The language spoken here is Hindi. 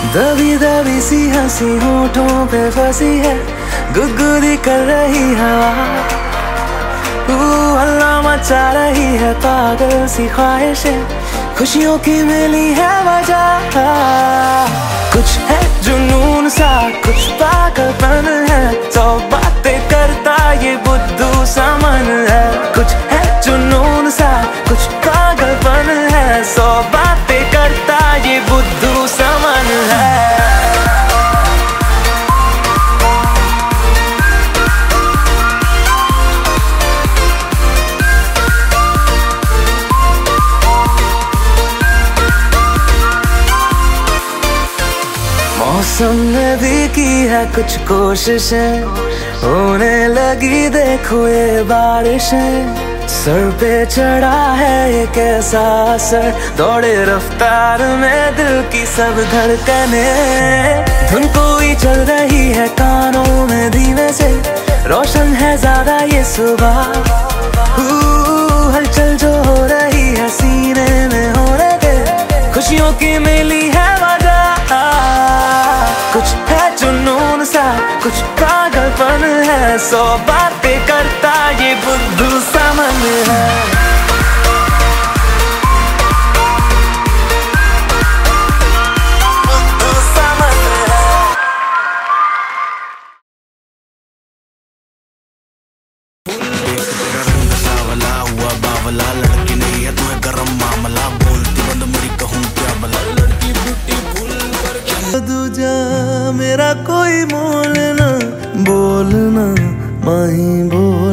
दबी दबी सी हँसी होठों पे फंसी है, गुदगुदी कर रही हवा। अल्लाह मचा रही है, पागल सी ख्वाहिशें। खुशियों की मिली है वजह। कुछ है जुनून सा, कुछ पागलपन मौसम ने भी की है कुछ कोशिशें। होने लगी देखो ये बारिशें। सर पे चढ़ा है ये कैसा असर। दौड़े रफ्तार में दिल की सब धड़कने। धुन कोई चल रही है कानों में धीमे से। रोशन है ज़्यादा ये सुबह। खुशियों की मिली है वजह। कुछ है जुनून सा, कुछ पागलपन है। सौ बातें करता ये बुद्धू समन है। बुद्धू समन मेरा कोई मोल ना बोलना माही बोलना